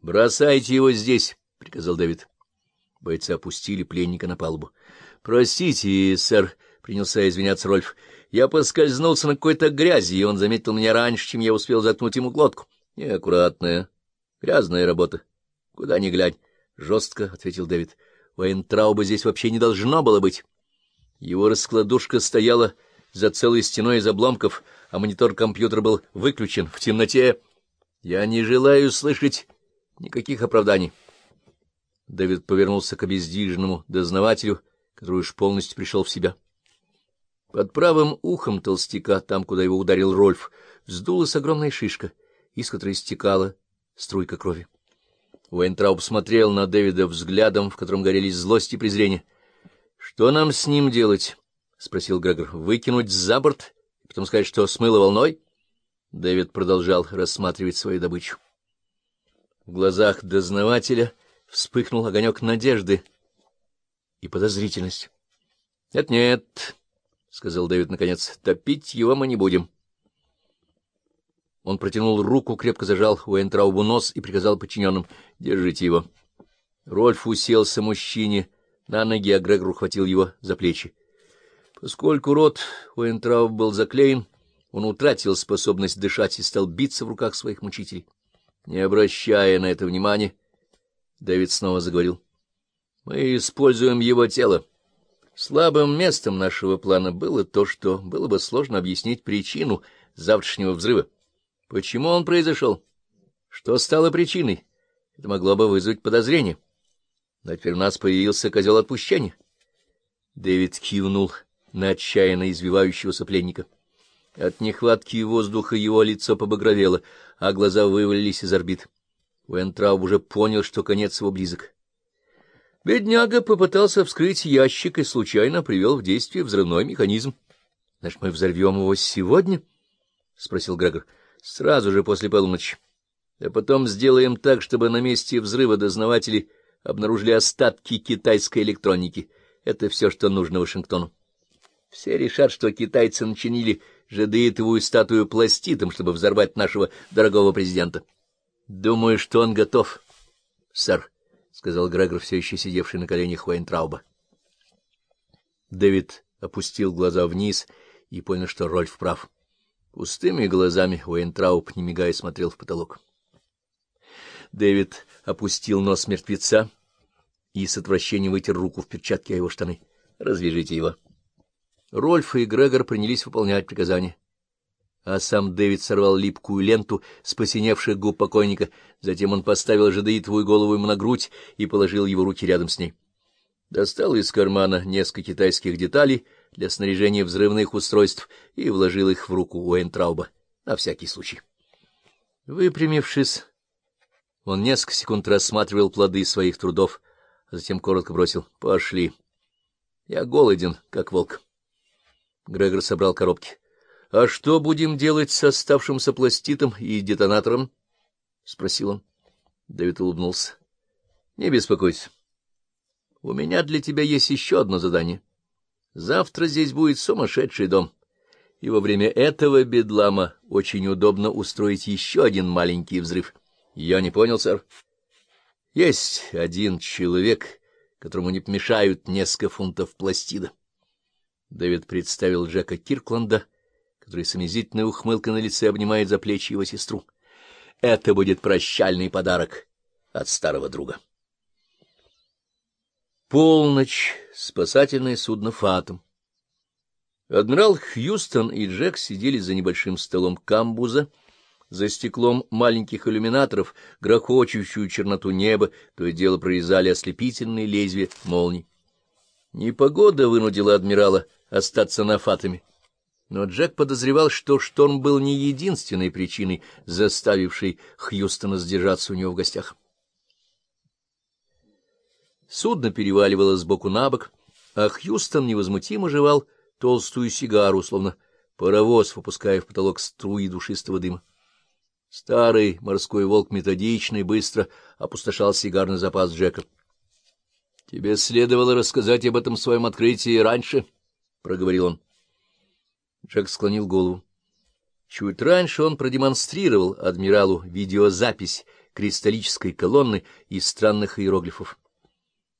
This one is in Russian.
— Бросайте его здесь, — приказал Дэвид. Бойцы опустили пленника на палубу. — Простите, сэр, — принялся извиняться Рольф, — я поскользнулся на какой-то грязи, и он заметил меня раньше, чем я успел заткнуть ему глотку. — Неаккуратная, грязная работа. — Куда ни глянь. — Жестко, — ответил Дэвид. — Вайнтрауба здесь вообще не должно было быть. Его раскладушка стояла за целой стеной из обломков, а монитор компьютера был выключен в темноте. Я не желаю слышать никаких оправданий. Дэвид повернулся к обездвиженному дознавателю, который уж полностью пришел в себя. Под правым ухом толстяка, там, куда его ударил Рольф, вздулась огромная шишка, из которой стекала струйка крови. Уэйнтрауб смотрел на Дэвида взглядом, в котором горели злость и презрение. — Что нам с ним делать? — спросил Грегор. — Выкинуть за борт потом сказать, что смыло волной? Дэвид продолжал рассматривать свою добычу. В глазах дознавателя вспыхнул огонек надежды и подозрительность. — Нет-нет, — сказал Дэвид наконец, — топить его мы не будем. Он протянул руку, крепко зажал Уэнтраубу нос и приказал подчиненным — держите его. Рольф уселся мужчине на ноги, а Грегор ухватил его за плечи. Поскольку рот Уэнтрауб был заклеен, он утратил способность дышать и стал биться в руках своих мучителей. Не обращая на это внимания, Дэвид снова заговорил. — Мы используем его тело. Слабым местом нашего плана было то, что было бы сложно объяснить причину завтрашнего взрыва. Почему он произошел? Что стало причиной? Это могло бы вызвать подозрение. Но теперь у нас появился козел отпущения. Дэвид кивнул на отчаянно извивающегося пленника. От нехватки воздуха его лицо побагровело, а глаза вывалились из орбит. Уэнтрауб уже понял, что конец его близок. Бедняга попытался вскрыть ящик и случайно привел в действие взрывной механизм. — Значит, мы взорвем его сегодня? — спросил Грегор. — Сразу же после полуночи. А потом сделаем так, чтобы на месте взрыва дознаватели обнаружили остатки китайской электроники. Это все, что нужно Вашингтону. Все решат, что китайцы начинили жадеитовую статую пластитом, чтобы взорвать нашего дорогого президента. Думаю, что он готов, сэр, — сказал Грегор, все еще сидевший на коленях Уэйнтрауба. Дэвид опустил глаза вниз и понял, что Рольф прав. Пустыми глазами Уэйнтрауб, не мигая, смотрел в потолок. Дэвид опустил нос мертвеца и с отвращением вытер руку в перчатке о его штаны. — Развяжите его. Рольф и Грегор принялись выполнять приказания а сам Дэвид сорвал липкую ленту с посиневших губ покойника, затем он поставил жадеитовую голову ему на грудь и положил его руки рядом с ней. Достал из кармана несколько китайских деталей для снаряжения взрывных устройств и вложил их в руку Уэйнтрауба на всякий случай. Выпрямившись, он несколько секунд рассматривал плоды своих трудов, а затем коротко бросил «Пошли». «Я голоден, как волк». Грегор собрал коробки. — А что будем делать с оставшимся пластитом и детонатором? — спросил он. Дэвид улыбнулся. — Не беспокойся. У меня для тебя есть еще одно задание. Завтра здесь будет сумасшедший дом, и во время этого бедлама очень удобно устроить еще один маленький взрыв. Я не понял, сэр. Есть один человек, которому не помешают несколько фунтов пластида. Дэвид представил Джека Киркланда, который с омезительной ухмылкой на лице обнимает за плечи его сестру. Это будет прощальный подарок от старого друга. Полночь. Спасательное судно «Фатом». Адмирал Хьюстон и Джек сидели за небольшим столом камбуза, за стеклом маленьких иллюминаторов, грохочущую черноту неба, то и дело прорезали ослепительные лезвия молний. Непогода вынудила адмирала остаться на фатами. Но Джек подозревал, что шторм был не единственной причиной, заставившей Хьюстона сдержаться у него в гостях. Судно переваливало с боку на бок, а Хьюстон невозмутимо жевал толстую сигару, словно паровоз, выпуская в потолок струи душистого дыма. Старый морской волк методично и быстро опустошал сигарный запас Джека. — Тебе следовало рассказать об этом своем открытии раньше, — проговорил он. Джек склонил голову. Чуть раньше он продемонстрировал адмиралу видеозапись, кристаллической колонны из странных иероглифов.